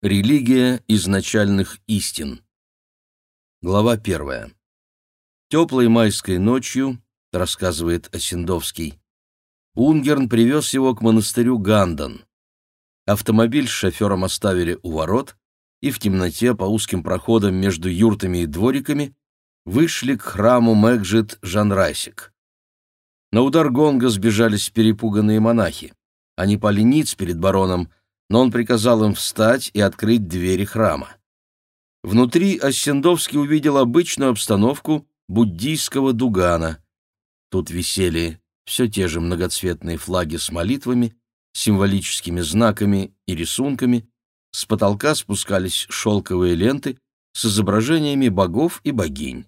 Религия изначальных истин. Глава первая. Теплой майской ночью, рассказывает Осендовский, Унгерн привез его к монастырю Гандан. Автомобиль с шофером оставили у ворот, и в темноте по узким проходам между юртами и двориками вышли к храму Мэгджит Жанрайсик. На удар гонга сбежались перепуганные монахи. Они пали ниц перед бароном, но он приказал им встать и открыть двери храма. Внутри Оссендовский увидел обычную обстановку буддийского дугана. Тут висели все те же многоцветные флаги с молитвами, символическими знаками и рисунками, с потолка спускались шелковые ленты с изображениями богов и богинь.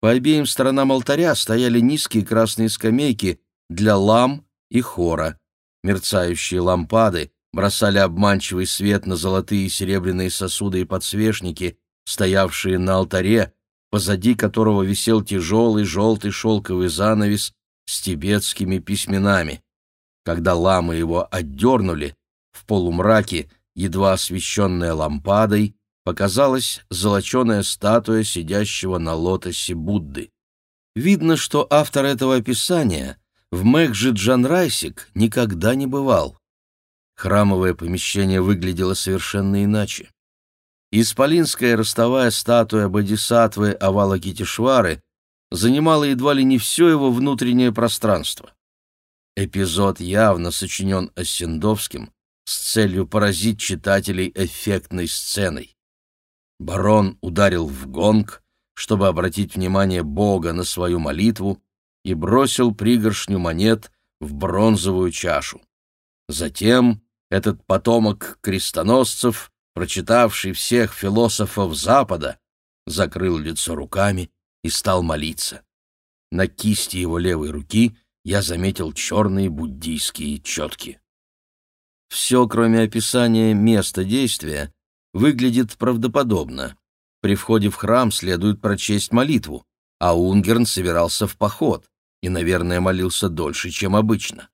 По обеим сторонам алтаря стояли низкие красные скамейки для лам и хора. Мерцающие лампады бросали обманчивый свет на золотые и серебряные сосуды и подсвечники, стоявшие на алтаре, позади которого висел тяжелый желтый шелковый занавес с тибетскими письменами. Когда ламы его отдернули, в полумраке, едва освещенная лампадой, показалась золоченая статуя сидящего на лотосе Будды. Видно, что автор этого описания в Мэкджи Джанрайсик никогда не бывал. Храмовое помещение выглядело совершенно иначе. Исполинская ростовая статуя Бодисатвы Авалокитишвары занимала едва ли не все его внутреннее пространство. Эпизод явно сочинен Осендовским с целью поразить читателей эффектной сценой. Барон ударил в гонг, чтобы обратить внимание Бога на свою молитву, и бросил пригоршню монет в бронзовую чашу. Затем этот потомок крестоносцев, прочитавший всех философов Запада, закрыл лицо руками и стал молиться. На кисти его левой руки я заметил черные буддийские четки. Все, кроме описания места действия, выглядит правдоподобно. При входе в храм следует прочесть молитву, а Унгерн собирался в поход и, наверное, молился дольше, чем обычно.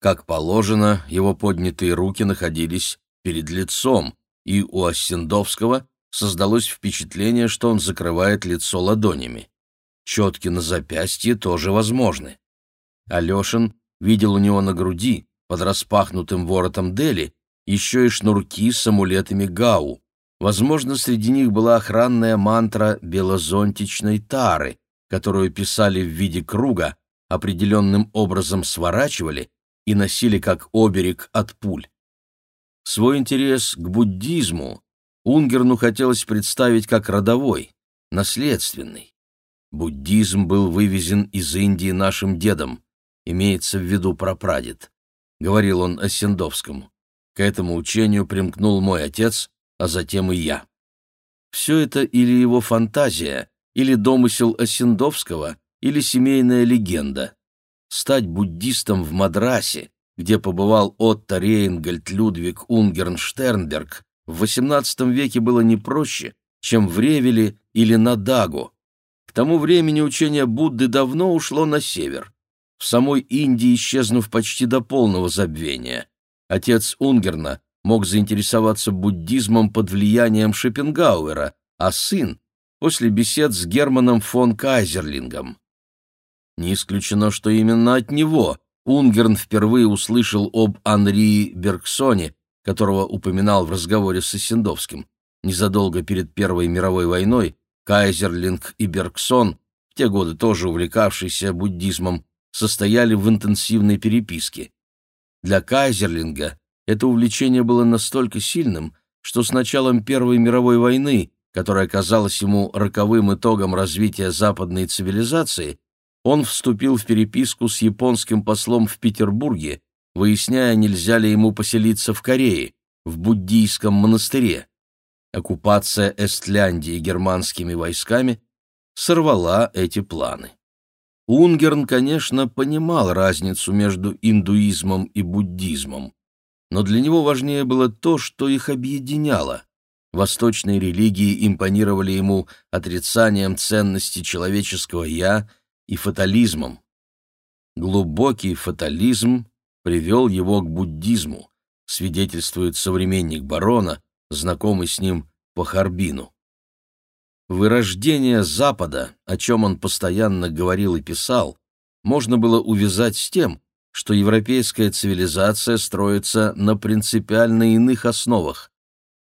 Как положено, его поднятые руки находились перед лицом, и у Оссендовского создалось впечатление, что он закрывает лицо ладонями. Четки на запястье тоже возможны. Алешин видел у него на груди, под распахнутым воротом Дели, еще и шнурки с амулетами Гау. Возможно, среди них была охранная мантра белозонтичной тары, которую писали в виде круга, определенным образом сворачивали и носили как оберег от пуль. Свой интерес к буддизму Унгерну хотелось представить как родовой, наследственный. Буддизм был вывезен из Индии нашим дедом, имеется в виду прапрадед, — говорил он Осендовскому. К этому учению примкнул мой отец, а затем и я. Все это или его фантазия, или домысел Осендовского, или семейная легенда. Стать буддистом в Мадрасе, где побывал Отто Рейнгольд Людвиг Унгерн Штернберг, в XVIII веке было не проще, чем в Ревеле или на Дагу. К тому времени учение Будды давно ушло на север, в самой Индии исчезнув почти до полного забвения. Отец Унгерна мог заинтересоваться буддизмом под влиянием Шопенгауэра, а сын после бесед с Германом фон Кайзерлингом. Не исключено, что именно от него Унгерн впервые услышал об Анри Бергсоне, которого упоминал в разговоре с Исендовским. Незадолго перед Первой мировой войной Кайзерлинг и Бергсон, в те годы тоже увлекавшиеся буддизмом, состояли в интенсивной переписке. Для Кайзерлинга это увлечение было настолько сильным, что с началом Первой мировой войны которая казалась ему роковым итогом развития западной цивилизации, он вступил в переписку с японским послом в Петербурге, выясняя, нельзя ли ему поселиться в Корее, в буддийском монастыре. Оккупация Эстляндии германскими войсками сорвала эти планы. Унгерн, конечно, понимал разницу между индуизмом и буддизмом, но для него важнее было то, что их объединяло. Восточные религии импонировали ему отрицанием ценности человеческого «я» и фатализмом. Глубокий фатализм привел его к буддизму, свидетельствует современник барона, знакомый с ним по Харбину. Вырождение Запада, о чем он постоянно говорил и писал, можно было увязать с тем, что европейская цивилизация строится на принципиально иных основах.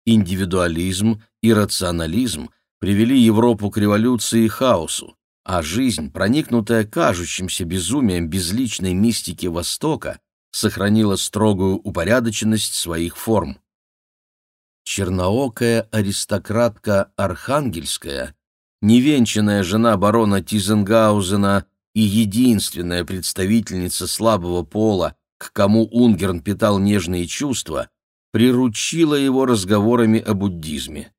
Индивидуализм и рационализм привели Европу к революции и хаосу, а жизнь, проникнутая кажущимся безумием безличной мистики Востока, сохранила строгую упорядоченность своих форм. Черноокая аристократка Архангельская, невенчанная жена барона Тизенгаузена и единственная представительница слабого пола, к кому Унгерн питал нежные чувства, приручила его разговорами о буддизме.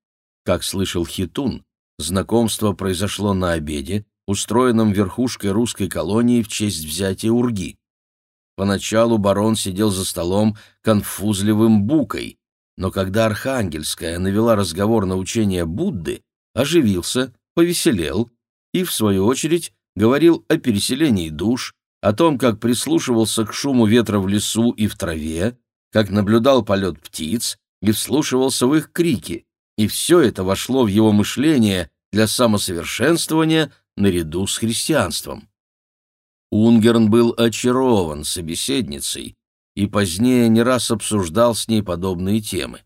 Как слышал Хитун, знакомство произошло на обеде, устроенном верхушкой русской колонии в честь взятия Урги. Поначалу барон сидел за столом конфузливым букой, но когда Архангельская навела разговор на учение Будды, оживился, повеселел и, в свою очередь, говорил о переселении душ, о том, как прислушивался к шуму ветра в лесу и в траве, как наблюдал полет птиц и вслушивался в их крики, и все это вошло в его мышление для самосовершенствования наряду с христианством. Унгерн был очарован собеседницей и позднее не раз обсуждал с ней подобные темы.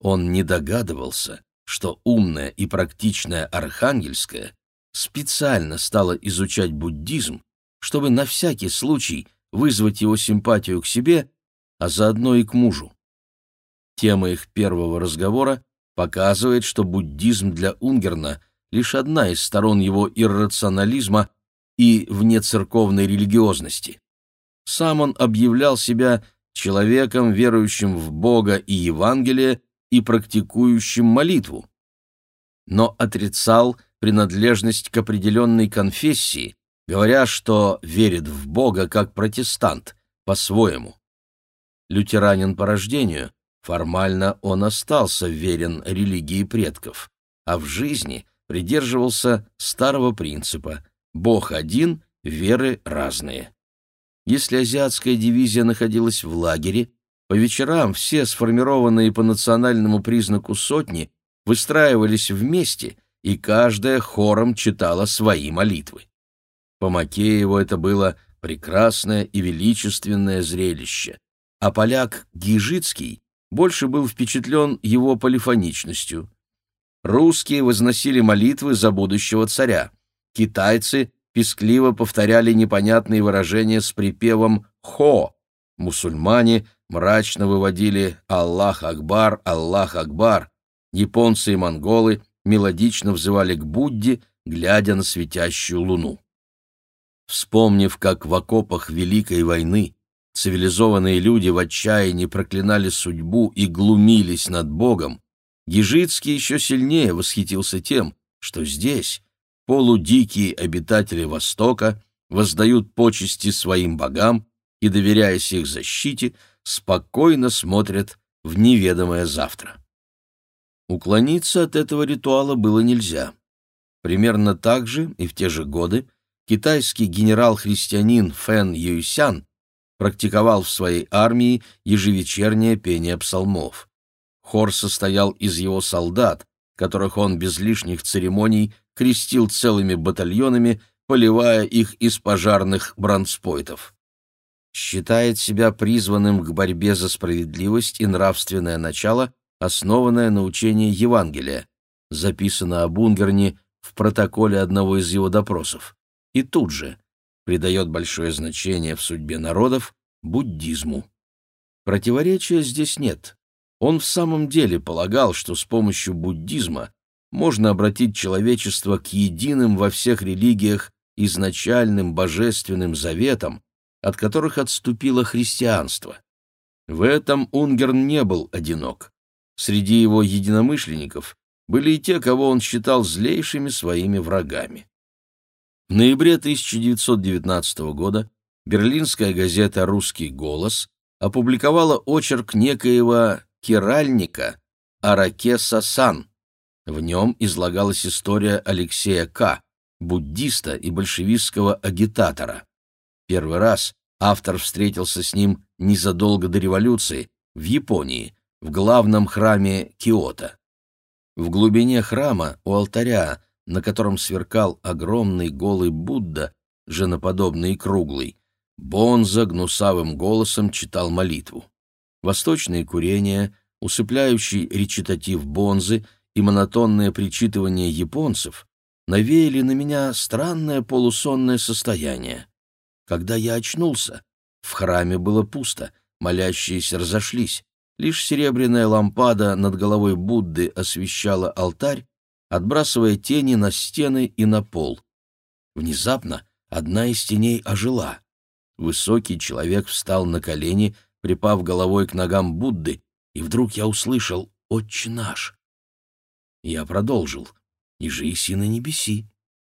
Он не догадывался, что умная и практичная Архангельская специально стала изучать буддизм, чтобы на всякий случай вызвать его симпатию к себе, а заодно и к мужу. Тема их первого разговора показывает, что буддизм для Унгерна лишь одна из сторон его иррационализма и внецерковной религиозности. Сам он объявлял себя человеком, верующим в Бога и Евангелие и практикующим молитву, но отрицал принадлежность к определенной конфессии, говоря, что верит в Бога как протестант, по-своему. Лютеранин по рождению, формально он остался верен религии предков, а в жизни придерживался старого принципа Бог один, веры разные. Если азиатская дивизия находилась в лагере, по вечерам все сформированные по национальному признаку сотни выстраивались вместе, и каждая хором читала свои молитвы. По Макееву это было прекрасное и величественное зрелище, а поляк Гижицкий больше был впечатлен его полифоничностью. Русские возносили молитвы за будущего царя — Китайцы пескливо повторяли непонятные выражения с припевом «хо». Мусульмане мрачно выводили «Аллах Акбар, Аллах Акбар». Японцы и монголы мелодично взывали к Будде, глядя на светящую луну. Вспомнив, как в окопах Великой войны цивилизованные люди в отчаянии проклинали судьбу и глумились над Богом, Ежицкий еще сильнее восхитился тем, что здесь, полудикие обитатели Востока воздают почести своим богам и, доверяясь их защите, спокойно смотрят в неведомое завтра. Уклониться от этого ритуала было нельзя. Примерно так же и в те же годы китайский генерал-христианин Фэн Юйсян практиковал в своей армии ежевечернее пение псалмов. Хор состоял из его солдат, которых он без лишних церемоний крестил целыми батальонами, поливая их из пожарных бронспойтов. Считает себя призванным к борьбе за справедливость и нравственное начало, основанное на учении Евангелия, записано об Унгерне в протоколе одного из его допросов, и тут же придает большое значение в судьбе народов буддизму. Противоречия здесь нет. Он в самом деле полагал, что с помощью буддизма можно обратить человечество к единым во всех религиях изначальным божественным заветам, от которых отступило христианство. В этом Унгерн не был одинок. Среди его единомышленников были и те, кого он считал злейшими своими врагами. В ноябре 1919 года берлинская газета «Русский голос» опубликовала очерк некоего Киральника Аракеса Сан, в нем излагалась история Алексея К., буддиста и большевистского агитатора. Первый раз автор встретился с ним незадолго до революции в Японии, в главном храме Киото. В глубине храма, у алтаря, на котором сверкал огромный голый Будда, женоподобный и круглый, Бонза гнусавым голосом читал молитву. Восточные курения, усыпляющий речитатив Бонзы и монотонное причитывание японцев навеяли на меня странное полусонное состояние. Когда я очнулся, в храме было пусто, молящиеся разошлись. Лишь серебряная лампада над головой Будды освещала алтарь, отбрасывая тени на стены и на пол. Внезапно одна из теней ожила. Высокий человек встал на колени, припав головой к ногам Будды, и вдруг я услышал «Отче наш». Я продолжил «Иже и на небеси».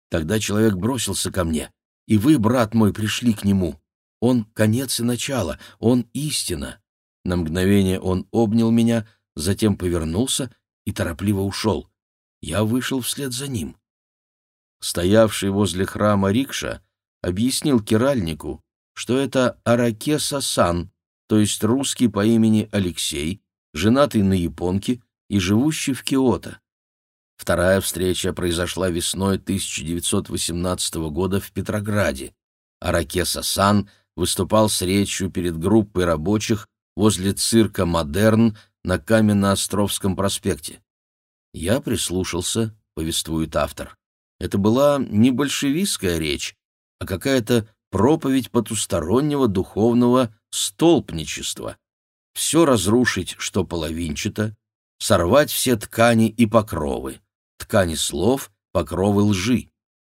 Тогда человек бросился ко мне, и вы, брат мой, пришли к нему. Он — конец и начало, он — истина. На мгновение он обнял меня, затем повернулся и торопливо ушел. Я вышел вслед за ним. Стоявший возле храма рикша объяснил киральнику, что это Аракеса-сан, то есть русский по имени Алексей, женатый на японке и живущий в Киото. Вторая встреча произошла весной 1918 года в Петрограде. Аракеса-сан выступал с речью перед группой рабочих возле цирка «Модерн» на Каменно-Островском проспекте. Я прислушался, повествует автор. Это была не большевистская речь, а какая-то проповедь потустороннего духовного столпничества. Все разрушить, что половинчато, сорвать все ткани и покровы, ткани слов, покровы лжи.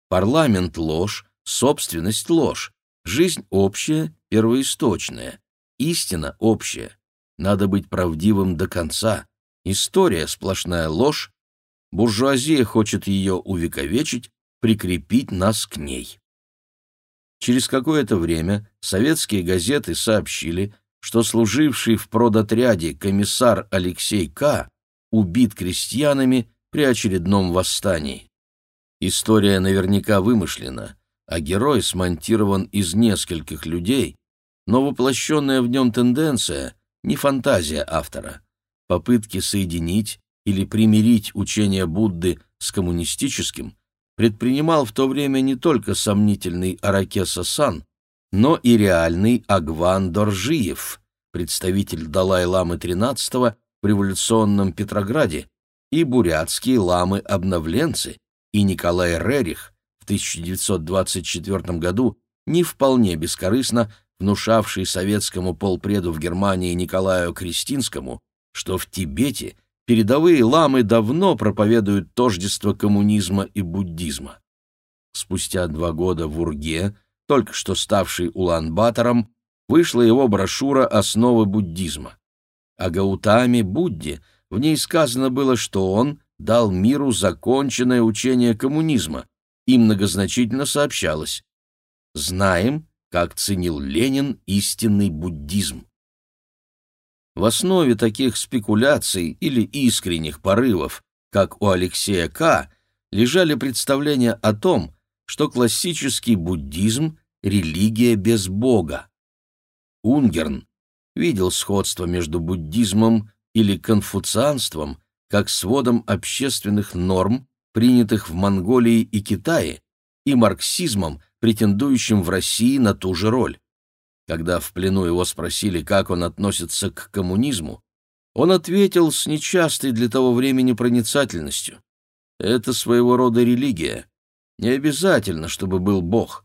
Парламент — ложь, собственность — ложь, жизнь общая, первоисточная, истина общая. Надо быть правдивым до конца. История — сплошная ложь, буржуазия хочет ее увековечить, прикрепить нас к ней. Через какое-то время советские газеты сообщили, что служивший в продотряде комиссар Алексей К. убит крестьянами при очередном восстании. История наверняка вымышлена, а герой смонтирован из нескольких людей, но воплощенная в нем тенденция — не фантазия автора. Попытки соединить или примирить учение Будды с коммунистическим предпринимал в то время не только сомнительный Аракеса-сан, но и реальный Агван Доржиев, представитель Далай-ламы XIII в революционном Петрограде, и бурятские ламы-обновленцы, и Николай Рерих в 1924 году не вполне бескорыстно внушавший советскому полпреду в Германии Николаю Кристинскому, что в Тибете передовые ламы давно проповедуют тождество коммунизма и буддизма. Спустя два года в Урге, только что ставший Улан-Батором, вышла его брошюра «Основы буддизма». О Гаутаме Будде в ней сказано было, что он дал миру законченное учение коммунизма, и многозначительно сообщалось «Знаем, как ценил Ленин истинный буддизм». В основе таких спекуляций или искренних порывов, как у Алексея К., лежали представления о том, что классический буддизм — религия без Бога. Унгерн видел сходство между буддизмом или конфуцианством как сводом общественных норм, принятых в Монголии и Китае, и марксизмом, претендующим в России на ту же роль. Когда в плену его спросили, как он относится к коммунизму, он ответил с нечастой для того времени проницательностью. Это своего рода религия. Не обязательно, чтобы был Бог.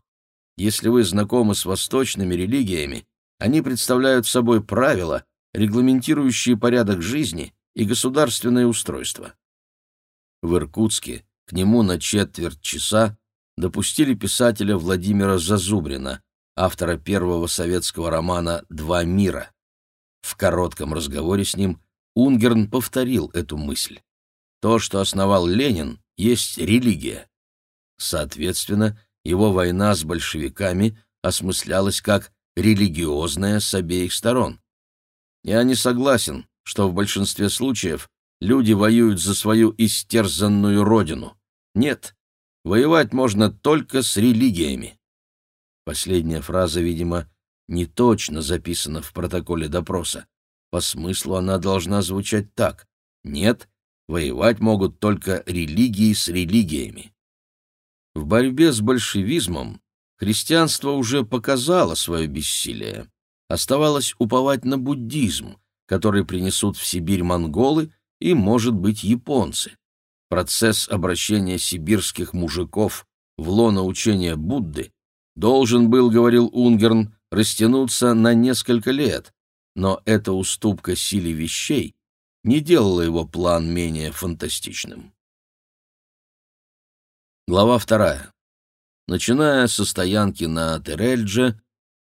Если вы знакомы с восточными религиями, они представляют собой правила, регламентирующие порядок жизни и государственное устройство. В Иркутске к нему на четверть часа допустили писателя Владимира Зазубрина, автора первого советского романа «Два мира». В коротком разговоре с ним Унгерн повторил эту мысль. То, что основал Ленин, есть религия. Соответственно, его война с большевиками осмыслялась как религиозная с обеих сторон. Я не согласен, что в большинстве случаев люди воюют за свою истерзанную родину. Нет, воевать можно только с религиями. Последняя фраза, видимо, не точно записана в протоколе допроса. по смыслу она должна звучать так. Нет, воевать могут только религии с религиями. В борьбе с большевизмом христианство уже показало свое бессилие. Оставалось уповать на буддизм, который принесут в Сибирь монголы и, может быть, японцы. Процесс обращения сибирских мужиков в лоно учения Будды должен был, говорил Унгерн, растянуться на несколько лет, но эта уступка силе вещей не делала его план менее фантастичным. Глава вторая. Начиная со стоянки на Терельдже,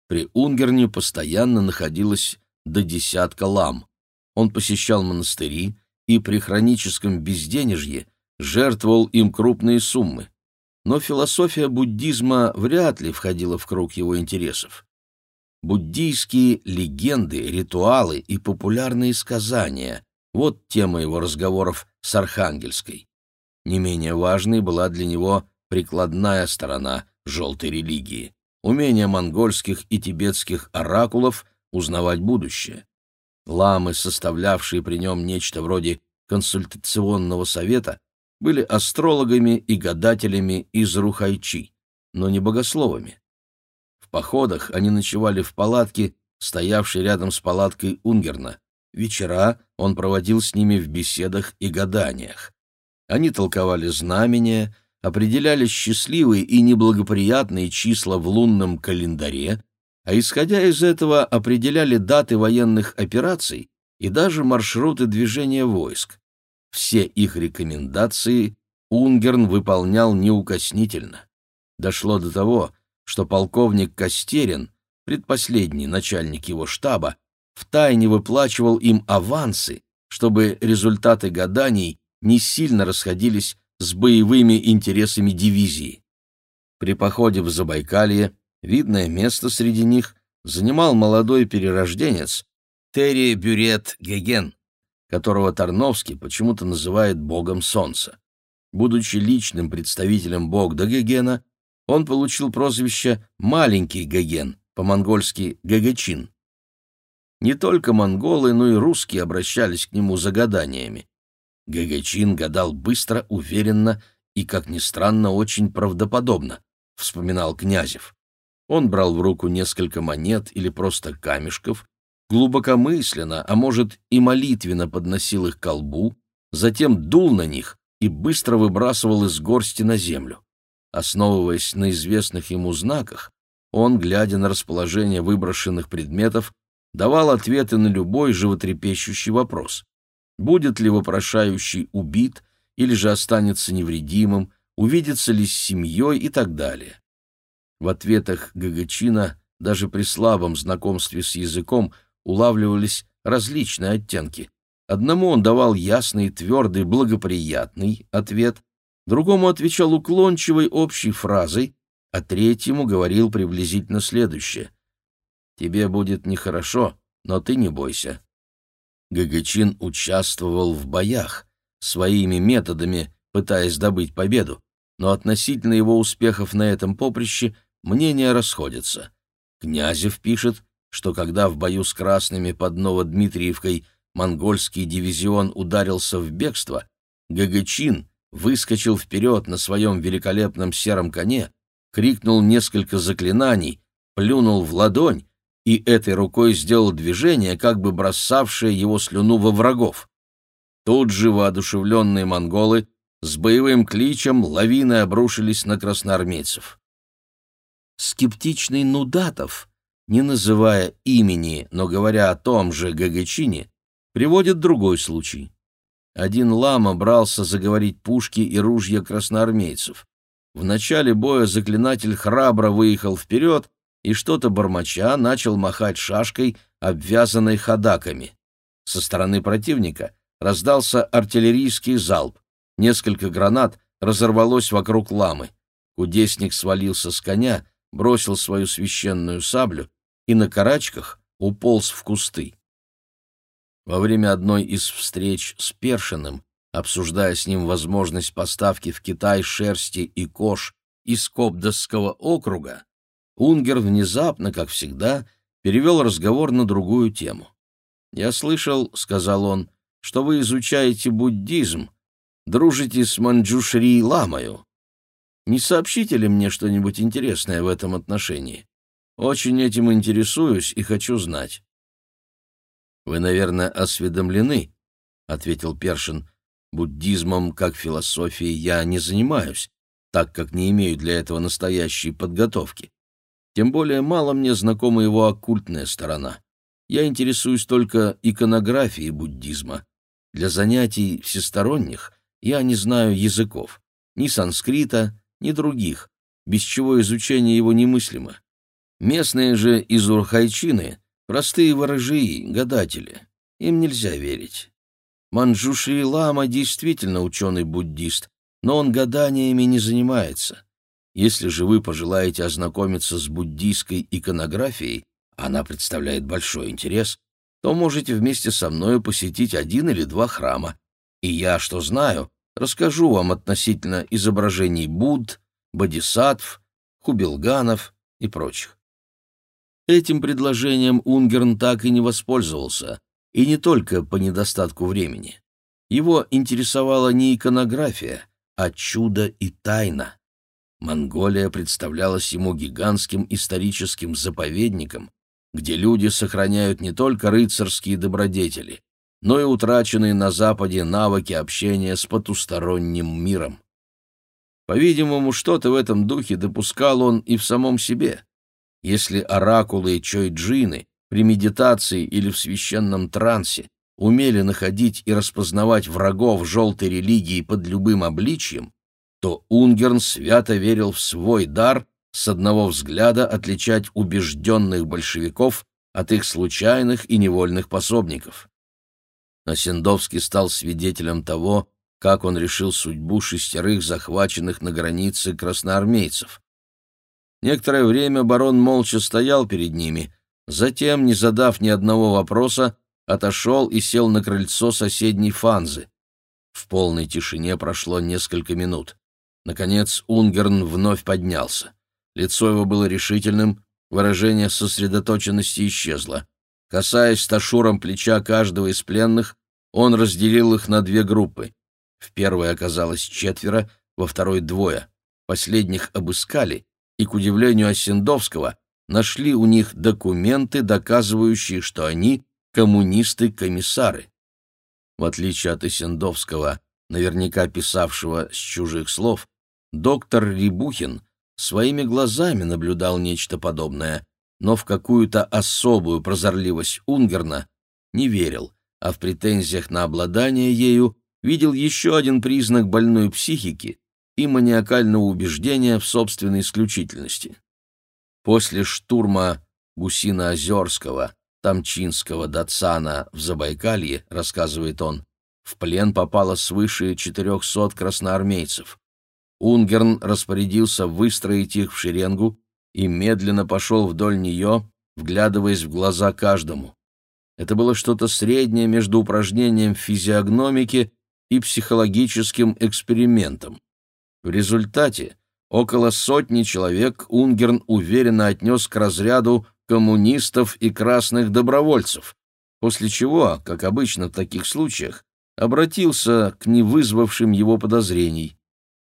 при Унгерне постоянно находилось до десятка лам. Он посещал монастыри и при хроническом безденежье жертвовал им крупные суммы. Но философия буддизма вряд ли входила в круг его интересов. Буддийские легенды, ритуалы и популярные сказания — вот тема его разговоров с Архангельской. Не менее важной была для него прикладная сторона желтой религии — умение монгольских и тибетских оракулов узнавать будущее. Ламы, составлявшие при нем нечто вроде консультационного совета, были астрологами и гадателями из Рухайчи, но не богословами. В походах они ночевали в палатке, стоявшей рядом с палаткой Унгерна. Вечера он проводил с ними в беседах и гаданиях. Они толковали знамения, определяли счастливые и неблагоприятные числа в лунном календаре, а исходя из этого определяли даты военных операций и даже маршруты движения войск. Все их рекомендации Унгерн выполнял неукоснительно. Дошло до того, что полковник Костерин, предпоследний начальник его штаба, втайне выплачивал им авансы, чтобы результаты гаданий не сильно расходились с боевыми интересами дивизии. При походе в Забайкалье видное место среди них занимал молодой перерожденец Терри Бюрет Геген, которого Тарновский почему-то называет богом солнца. Будучи личным представителем бога Гегена, он получил прозвище «маленький Геген», по-монгольски «Гагечин». Не только монголы, но и русские обращались к нему за гаданиями. Гагачин гадал быстро, уверенно и, как ни странно, очень правдоподобно, вспоминал Князев. Он брал в руку несколько монет или просто камешков, глубокомысленно, а может и молитвенно подносил их к колбу, затем дул на них и быстро выбрасывал из горсти на землю. Основываясь на известных ему знаках, он, глядя на расположение выброшенных предметов, давал ответы на любой животрепещущий вопрос будет ли вопрошающий убит или же останется невредимым, увидится ли с семьей и так далее. В ответах Гагачина даже при слабом знакомстве с языком улавливались различные оттенки. Одному он давал ясный, твердый, благоприятный ответ, другому отвечал уклончивой общей фразой, а третьему говорил приблизительно следующее. «Тебе будет нехорошо, но ты не бойся. Гагачин участвовал в боях, своими методами пытаясь добыть победу, но относительно его успехов на этом поприще мнения расходятся. Князев пишет, что когда в бою с красными под Новодмитриевкой монгольский дивизион ударился в бегство, Гагачин выскочил вперед на своем великолепном сером коне, крикнул несколько заклинаний, плюнул в ладонь и этой рукой сделал движение, как бы бросавшее его слюну во врагов. Тут же воодушевленные монголы с боевым кличем лавиной обрушились на красноармейцев. Скептичный Нудатов, не называя имени, но говоря о том же Гагачине, приводит другой случай. Один лама брался заговорить пушки и ружья красноармейцев. В начале боя заклинатель храбро выехал вперед и что-то бормоча начал махать шашкой, обвязанной ходаками. Со стороны противника раздался артиллерийский залп. Несколько гранат разорвалось вокруг ламы. Кудесник свалился с коня, бросил свою священную саблю и на карачках уполз в кусты. Во время одной из встреч с Першиным, обсуждая с ним возможность поставки в Китай шерсти и кож из Кобдасского округа, Унгер внезапно, как всегда, перевел разговор на другую тему. «Я слышал, — сказал он, — что вы изучаете буддизм, дружите с Манджушри Ламою. Не сообщите ли мне что-нибудь интересное в этом отношении? Очень этим интересуюсь и хочу знать». «Вы, наверное, осведомлены», — ответил Першин. «Буддизмом как философией я не занимаюсь, так как не имею для этого настоящей подготовки. Тем более мало мне знакома его оккультная сторона. Я интересуюсь только иконографией буддизма. Для занятий всесторонних я не знаю языков, ни санскрита, ни других, без чего изучение его немыслимо. Местные же из Урхайчины — простые ворожии, гадатели. Им нельзя верить. Манджуши Лама действительно ученый-буддист, но он гаданиями не занимается. Если же вы пожелаете ознакомиться с буддийской иконографией, она представляет большой интерес, то можете вместе со мною посетить один или два храма. И я, что знаю, расскажу вам относительно изображений Будд, бодисаттв, хубилганов и прочих. Этим предложением Унгерн так и не воспользовался, и не только по недостатку времени. Его интересовала не иконография, а чудо и тайна. Монголия представлялась ему гигантским историческим заповедником, где люди сохраняют не только рыцарские добродетели, но и утраченные на Западе навыки общения с потусторонним миром. По-видимому, что-то в этом духе допускал он и в самом себе. Если оракулы и чойджины при медитации или в священном трансе умели находить и распознавать врагов желтой религии под любым обличьем, то Унгерн свято верил в свой дар с одного взгляда отличать убежденных большевиков от их случайных и невольных пособников. Осендовский стал свидетелем того, как он решил судьбу шестерых захваченных на границе красноармейцев. Некоторое время барон молча стоял перед ними, затем, не задав ни одного вопроса, отошел и сел на крыльцо соседней фанзы. В полной тишине прошло несколько минут. Наконец Унгерн вновь поднялся. Лицо его было решительным, выражение сосредоточенности исчезло. Касаясь ташуром плеча каждого из пленных, он разделил их на две группы. В первой оказалось четверо, во второй — двое. Последних обыскали, и, к удивлению Осендовского, нашли у них документы, доказывающие, что они коммунисты-комиссары. В отличие от Осендовского, наверняка писавшего с чужих слов, доктор Рибухин своими глазами наблюдал нечто подобное, но в какую-то особую прозорливость Унгерна не верил, а в претензиях на обладание ею видел еще один признак больной психики и маниакального убеждения в собственной исключительности. После штурма Гусино-Озерского Тамчинского Датсана в Забайкалье, рассказывает он, в плен попало свыше 400 красноармейцев. Унгерн распорядился выстроить их в шеренгу и медленно пошел вдоль нее, вглядываясь в глаза каждому. Это было что-то среднее между упражнением физиогномики и психологическим экспериментом. В результате около сотни человек Унгерн уверенно отнес к разряду коммунистов и красных добровольцев, после чего, как обычно в таких случаях, обратился к невызвавшим его подозрений.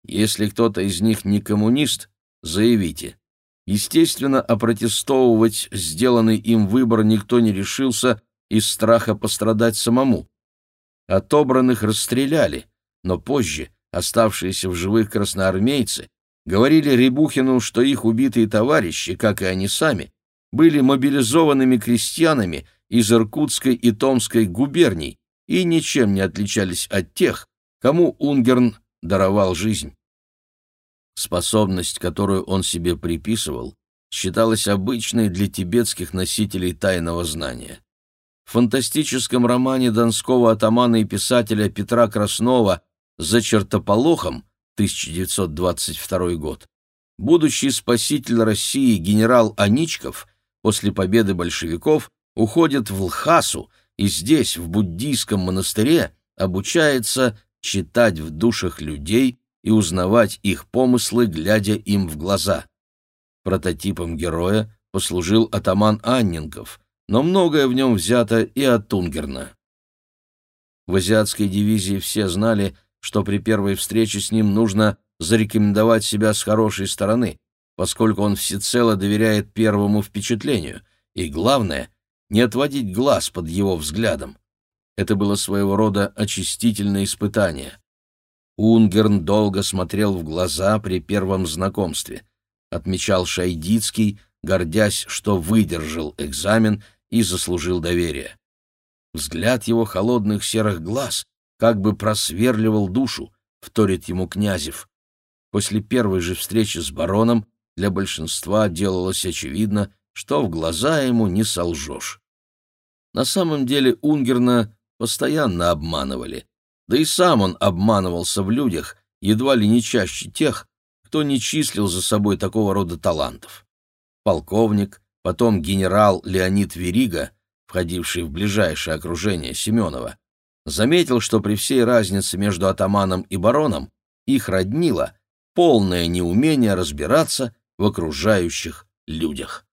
Если кто-то из них не коммунист, заявите. Естественно, опротестовывать сделанный им выбор никто не решился из страха пострадать самому. Отобранных расстреляли, но позже оставшиеся в живых красноармейцы говорили Рябухину, что их убитые товарищи, как и они сами, были мобилизованными крестьянами из Иркутской и Томской губерний и ничем не отличались от тех, кому Унгерн даровал жизнь. Способность, которую он себе приписывал, считалась обычной для тибетских носителей тайного знания. В фантастическом романе донского атамана и писателя Петра Краснова «За чертополохом» 1922 год будущий спаситель России генерал Аничков после победы большевиков уходит в Лхасу и здесь, в буддийском монастыре, обучается читать в душах людей и узнавать их помыслы, глядя им в глаза. Прототипом героя послужил атаман Анненков, но многое в нем взято и от Унгерна. В азиатской дивизии все знали, что при первой встрече с ним нужно зарекомендовать себя с хорошей стороны, поскольку он всецело доверяет первому впечатлению, и, главное, не отводить глаз под его взглядом. Это было своего рода очистительное испытание. Унгерн долго смотрел в глаза при первом знакомстве, отмечал Шайдицкий, гордясь, что выдержал экзамен и заслужил доверие. Взгляд его холодных серых глаз как бы просверливал душу, вторит ему Князев. После первой же встречи с бароном для большинства делалось очевидно, что в глаза ему не солжешь. На самом деле Унгерна постоянно обманывали, да и сам он обманывался в людях, едва ли не чаще тех, кто не числил за собой такого рода талантов. Полковник, потом генерал Леонид Верига, входивший в ближайшее окружение Семенова, заметил, что при всей разнице между атаманом и бароном их роднило полное неумение разбираться в окружающих людях.